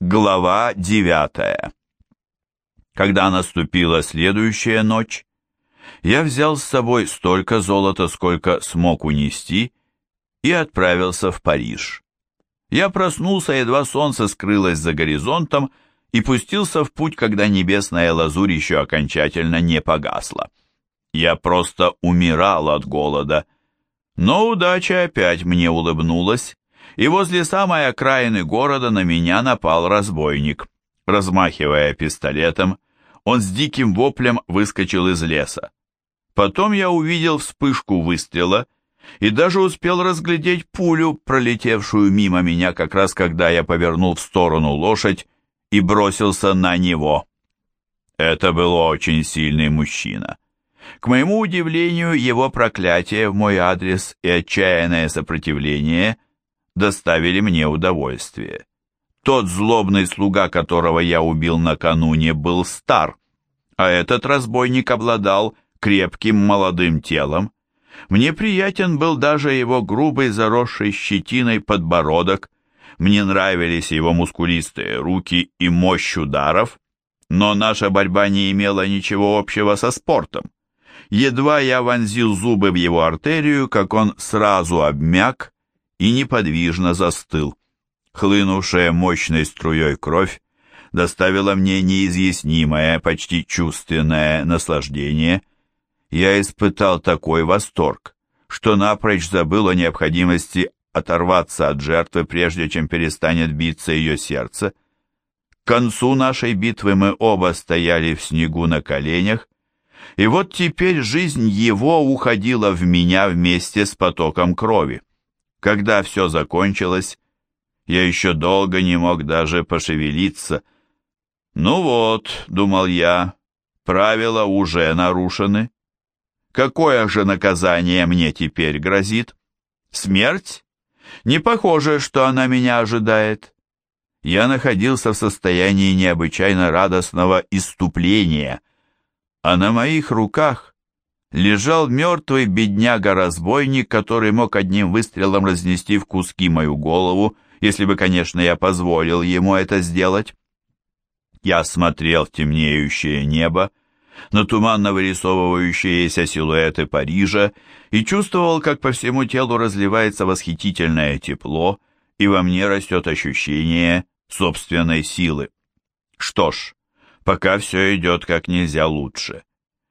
Глава девятая. Когда наступила следующая ночь, я взял с собой столько золота, сколько смог унести, и отправился в Париж. Я проснулся, едва солнце скрылось за горизонтом, и пустился в путь, когда небесная лазурь еще окончательно не погасла. Я просто умирал от голода. Но удача опять мне улыбнулась, и возле самой окраины города на меня напал разбойник. Размахивая пистолетом, он с диким воплем выскочил из леса. Потом я увидел вспышку выстрела и даже успел разглядеть пулю, пролетевшую мимо меня как раз когда я повернул в сторону лошадь и бросился на него. Это был очень сильный мужчина. К моему удивлению, его проклятие в мой адрес и отчаянное сопротивление доставили мне удовольствие. Тот злобный слуга, которого я убил накануне, был стар, а этот разбойник обладал крепким молодым телом. Мне приятен был даже его грубый заросший щетиной подбородок, мне нравились его мускулистые руки и мощь ударов, но наша борьба не имела ничего общего со спортом. Едва я вонзил зубы в его артерию, как он сразу обмяк и неподвижно застыл. Хлынувшая мощной струей кровь доставила мне неизъяснимое, почти чувственное наслаждение. Я испытал такой восторг, что напрочь забыл о необходимости оторваться от жертвы, прежде чем перестанет биться ее сердце. К концу нашей битвы мы оба стояли в снегу на коленях, и вот теперь жизнь его уходила в меня вместе с потоком крови. Когда все закончилось, я еще долго не мог даже пошевелиться. «Ну вот», — думал я, — «правила уже нарушены. Какое же наказание мне теперь грозит? Смерть? Не похоже, что она меня ожидает». Я находился в состоянии необычайно радостного иступления, а на моих руках лежал мертвый бедняга-разбойник, который мог одним выстрелом разнести в куски мою голову, если бы, конечно, я позволил ему это сделать. Я смотрел в темнеющее небо, на туманно вырисовывающиеся силуэты Парижа и чувствовал, как по всему телу разливается восхитительное тепло, и во мне растет ощущение собственной силы. Что ж, пока все идет как нельзя лучше.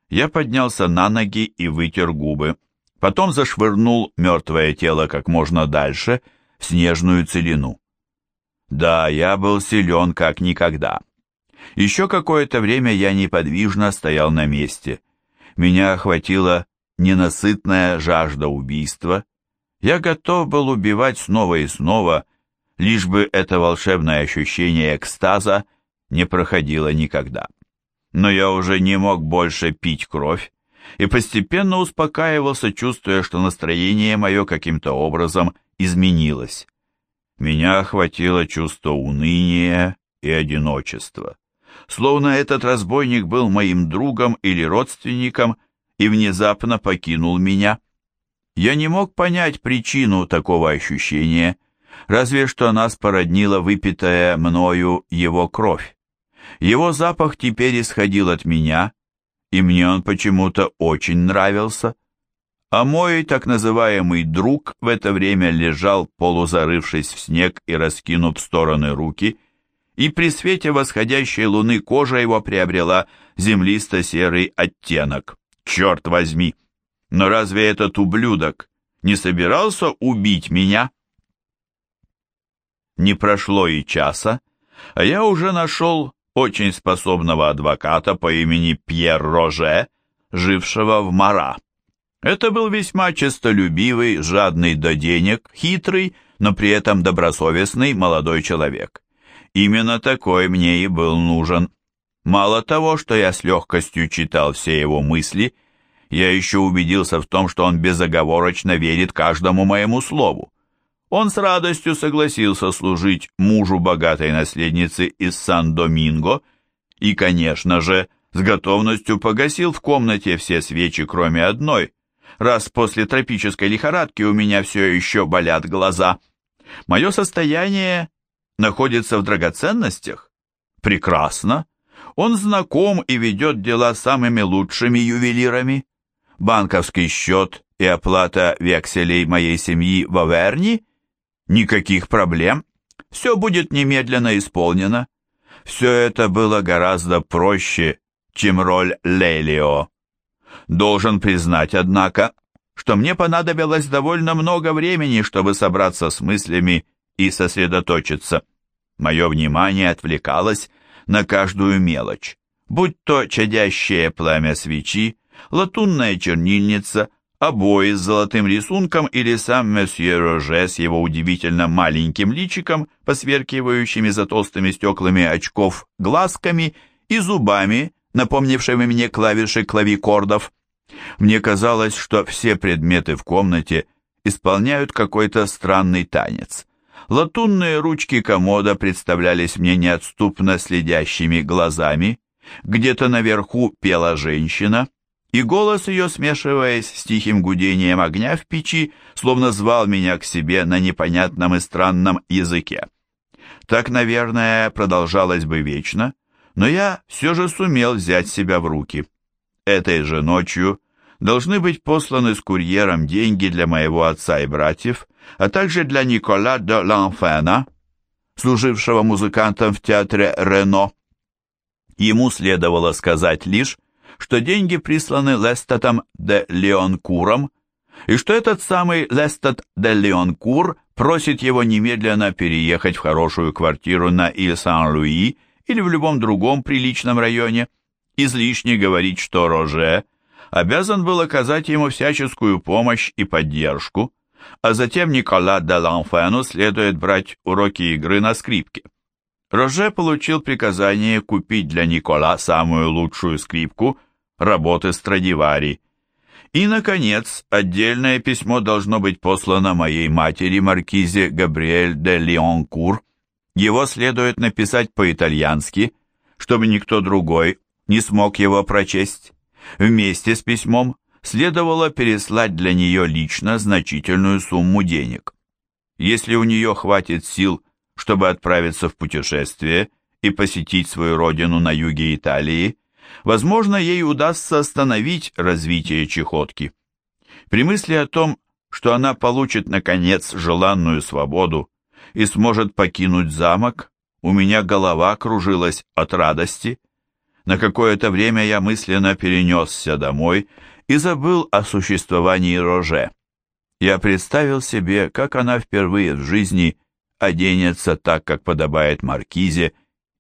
Я поднялся на ноги и вытер губы. Потом зашвырнул мертвое тело как можно дальше, в снежную целину. Да, я был силен как никогда. Еще какое-то время я неподвижно стоял на месте. Меня охватила ненасытная жажда убийства. Я готов был убивать снова и снова, лишь бы это волшебное ощущение экстаза не проходило никогда но я уже не мог больше пить кровь и постепенно успокаивался, чувствуя, что настроение мое каким-то образом изменилось. Меня охватило чувство уныния и одиночества. Словно этот разбойник был моим другом или родственником и внезапно покинул меня. Я не мог понять причину такого ощущения, разве что нас породнила выпитая мною его кровь. Его запах теперь исходил от меня, и мне он почему-то очень нравился. А мой так называемый друг в это время лежал, полузарывшись в снег и раскинув в стороны руки, и при свете восходящей луны кожа его приобрела землисто-серый оттенок. Черт возьми! Но разве этот ублюдок не собирался убить меня? Не прошло и часа, а я уже нашел очень способного адвоката по имени Пьер Роже, жившего в Мара. Это был весьма честолюбивый, жадный до денег, хитрый, но при этом добросовестный молодой человек. Именно такой мне и был нужен. Мало того, что я с легкостью читал все его мысли, я еще убедился в том, что он безоговорочно верит каждому моему слову. Он с радостью согласился служить мужу богатой наследницы из Сан-Доминго и, конечно же, с готовностью погасил в комнате все свечи, кроме одной, раз после тропической лихорадки у меня все еще болят глаза. Мое состояние находится в драгоценностях? Прекрасно. Он знаком и ведет дела с самыми лучшими ювелирами. Банковский счет и оплата векселей моей семьи в Аверни? Никаких проблем. Все будет немедленно исполнено. Все это было гораздо проще, чем роль Лелио. Должен признать, однако, что мне понадобилось довольно много времени, чтобы собраться с мыслями и сосредоточиться. Мое внимание отвлекалось на каждую мелочь, будь то чадящее пламя свечи, латунная чернильница, обои с золотым рисунком или сам месье Роже с его удивительно маленьким личиком, посверкивающими за толстыми стеклами очков глазками и зубами, напомнившими мне клавиши клавикордов. Мне казалось, что все предметы в комнате исполняют какой-то странный танец. Латунные ручки комода представлялись мне неотступно следящими глазами. Где-то наверху пела женщина, и голос ее, смешиваясь с тихим гудением огня в печи, словно звал меня к себе на непонятном и странном языке. Так, наверное, продолжалось бы вечно, но я все же сумел взять себя в руки. Этой же ночью должны быть посланы с курьером деньги для моего отца и братьев, а также для Никола де Ланфена, служившего музыкантом в театре Рено. Ему следовало сказать лишь, что деньги присланы Лестатом де Леонкуром, и что этот самый Лестат де Леонкур просит его немедленно переехать в хорошую квартиру на Иль-Сан-Луи или в любом другом приличном районе. Излишне говорить, что Роже обязан был оказать ему всяческую помощь и поддержку, а затем Никола де Ланфену следует брать уроки игры на скрипке. Роже получил приказание купить для Никола самую лучшую скрипку работы Страдивари. И, наконец, отдельное письмо должно быть послано моей матери, маркизе Габриэль де Леонкур. Его следует написать по-итальянски, чтобы никто другой не смог его прочесть. Вместе с письмом следовало переслать для нее лично значительную сумму денег. Если у нее хватит сил, чтобы отправиться в путешествие и посетить свою родину на юге Италии, возможно, ей удастся остановить развитие чехотки. При мысли о том, что она получит, наконец, желанную свободу и сможет покинуть замок, у меня голова кружилась от радости. На какое-то время я мысленно перенесся домой и забыл о существовании Роже. Я представил себе, как она впервые в жизни оденется так, как подобает маркизе,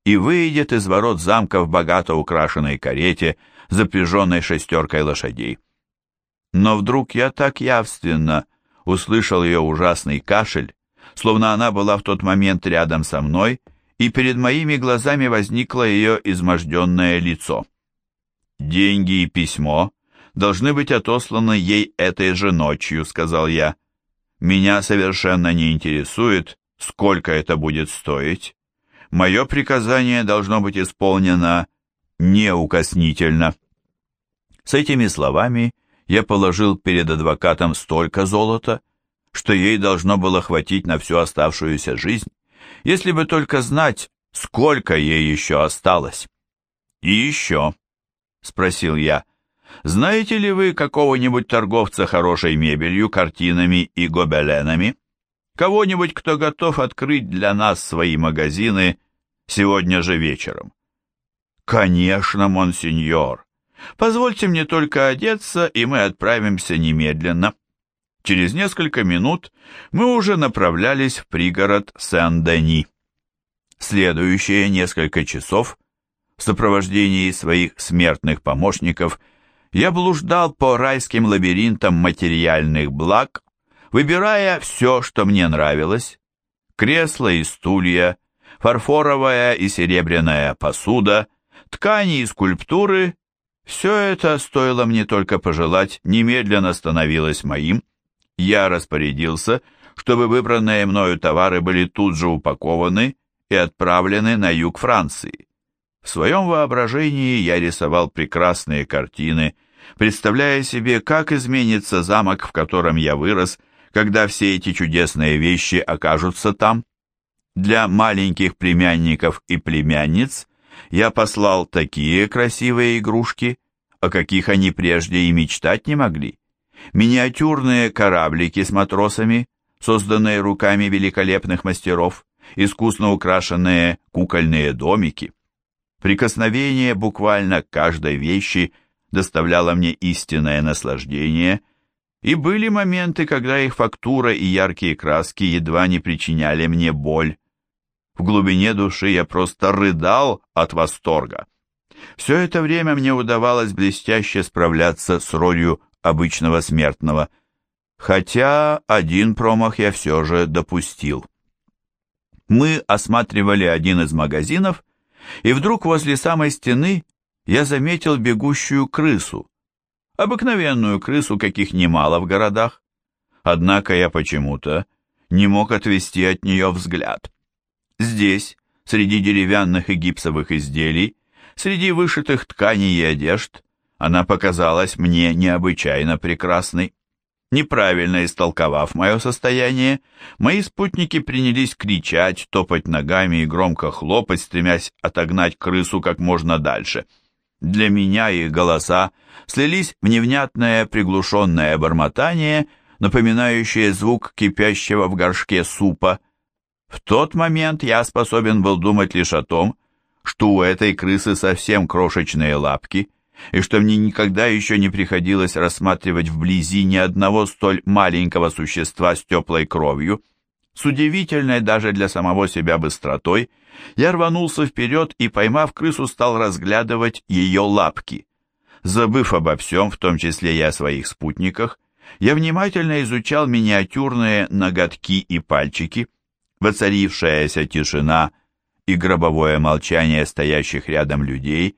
и выйдет из ворот замка в богато украшенной карете, запряженной шестеркой лошадей. Но вдруг я так явственно услышал ее ужасный кашель, словно она была в тот момент рядом со мной, и перед моими глазами возникло ее изможденное лицо. «Деньги и письмо должны быть отосланы ей этой же ночью», — сказал я. «Меня совершенно не интересует, сколько это будет стоить. Мое приказание должно быть исполнено неукоснительно». С этими словами я положил перед адвокатом столько золота, что ей должно было хватить на всю оставшуюся жизнь, если бы только знать, сколько ей еще осталось. «И еще», — спросил я, — «знаете ли вы какого-нибудь торговца хорошей мебелью, картинами и гобеленами? Кого-нибудь, кто готов открыть для нас свои магазины сегодня же вечером?» «Конечно, монсеньор. Позвольте мне только одеться, и мы отправимся немедленно». Через несколько минут мы уже направлялись в пригород Сен-Дени. Следующие несколько часов в сопровождении своих смертных помощников я блуждал по райским лабиринтам материальных благ, выбирая все, что мне нравилось. Кресла и стулья, фарфоровая и серебряная посуда, ткани и скульптуры – все это, стоило мне только пожелать, немедленно становилось моим – я распорядился, чтобы выбранные мною товары были тут же упакованы и отправлены на юг Франции. В своем воображении я рисовал прекрасные картины, представляя себе, как изменится замок, в котором я вырос, когда все эти чудесные вещи окажутся там. Для маленьких племянников и племянниц я послал такие красивые игрушки, о каких они прежде и мечтать не могли. Миниатюрные кораблики с матросами, созданные руками великолепных мастеров, искусно украшенные кукольные домики. Прикосновение буквально каждой вещи доставляло мне истинное наслаждение, и были моменты, когда их фактура и яркие краски едва не причиняли мне боль. В глубине души я просто рыдал от восторга. Все это время мне удавалось блестяще справляться с ролью обычного смертного, хотя один промах я все же допустил. Мы осматривали один из магазинов, и вдруг возле самой стены я заметил бегущую крысу, обыкновенную крысу, каких немало в городах. Однако я почему-то не мог отвести от нее взгляд. Здесь, среди деревянных и гипсовых изделий, среди вышитых тканей и одежд, она показалась мне необычайно прекрасной. Неправильно истолковав мое состояние, мои спутники принялись кричать, топать ногами и громко хлопать, стремясь отогнать крысу как можно дальше. Для меня их голоса слились в невнятное приглушенное бормотание, напоминающее звук кипящего в горшке супа. В тот момент я способен был думать лишь о том, что у этой крысы совсем крошечные лапки, и что мне никогда еще не приходилось рассматривать вблизи ни одного столь маленького существа с теплой кровью. С удивительной даже для самого себя быстротой я рванулся вперед и, поймав крысу, стал разглядывать ее лапки. Забыв обо всем, в том числе и о своих спутниках, я внимательно изучал миниатюрные ноготки и пальчики, Воцарившаяся тишина и гробовое молчание стоящих рядом людей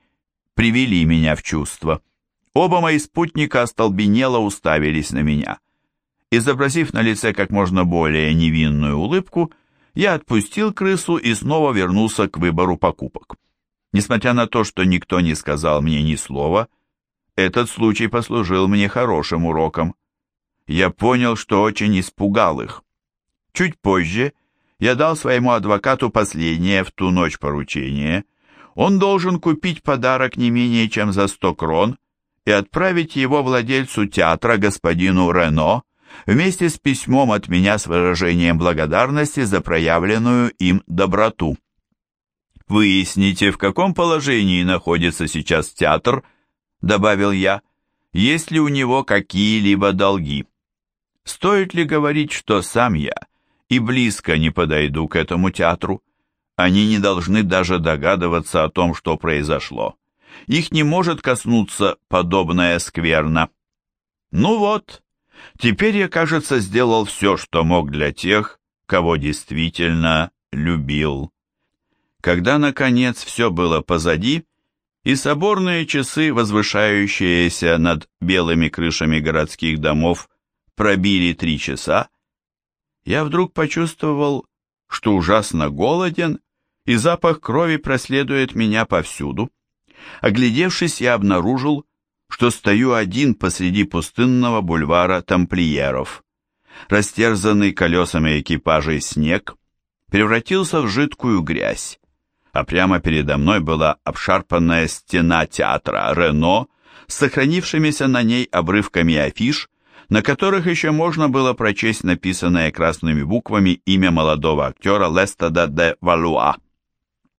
привели меня в чувство. Оба мои спутника остолбенело уставились на меня. Изобразив на лице как можно более невинную улыбку, я отпустил крысу и снова вернулся к выбору покупок. Несмотря на то, что никто не сказал мне ни слова, этот случай послужил мне хорошим уроком. Я понял, что очень испугал их. Чуть позже я дал своему адвокату последнее в ту ночь поручение. Он должен купить подарок не менее чем за сто крон и отправить его владельцу театра господину Рено вместе с письмом от меня с выражением благодарности за проявленную им доброту. «Выясните, в каком положении находится сейчас театр», — добавил я, — «есть ли у него какие-либо долги? Стоит ли говорить, что сам я и близко не подойду к этому театру. Они не должны даже догадываться о том, что произошло. Их не может коснуться подобная скверна. Ну вот, теперь я, кажется, сделал все, что мог для тех, кого действительно любил. Когда, наконец, все было позади, и соборные часы, возвышающиеся над белыми крышами городских домов, пробили три часа, я вдруг почувствовал, что ужасно голоден, и запах крови проследует меня повсюду. Оглядевшись, я обнаружил, что стою один посреди пустынного бульвара тамплиеров. Растерзанный колесами экипажей снег превратился в жидкую грязь, а прямо передо мной была обшарпанная стена театра Рено с сохранившимися на ней обрывками афиш, на которых еще можно было прочесть написанное красными буквами имя молодого актера Лестада де Валуа.